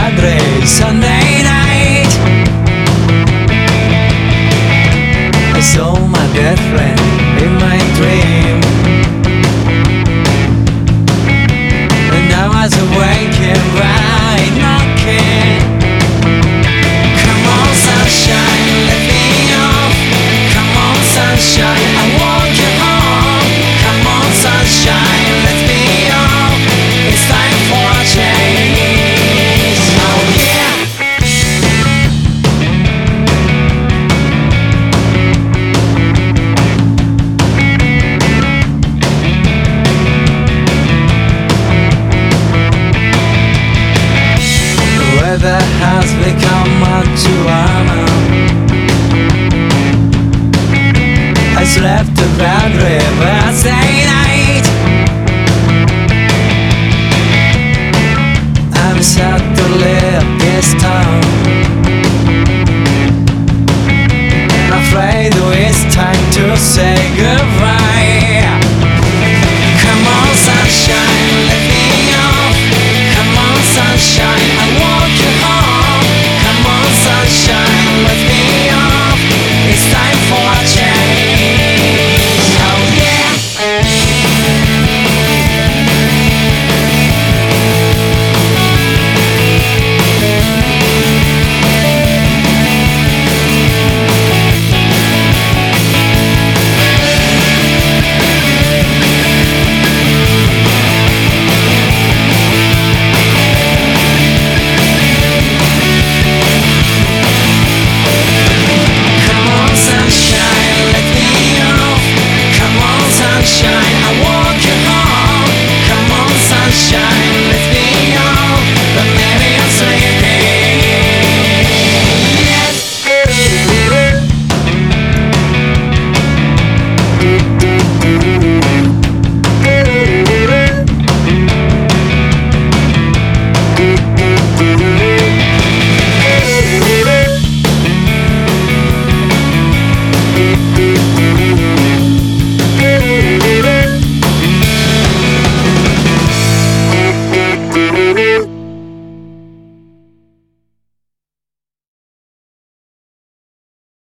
Saturday, Sunday night. I saw my girlfriend friend. That has become much too warm I slept around rivers, saying I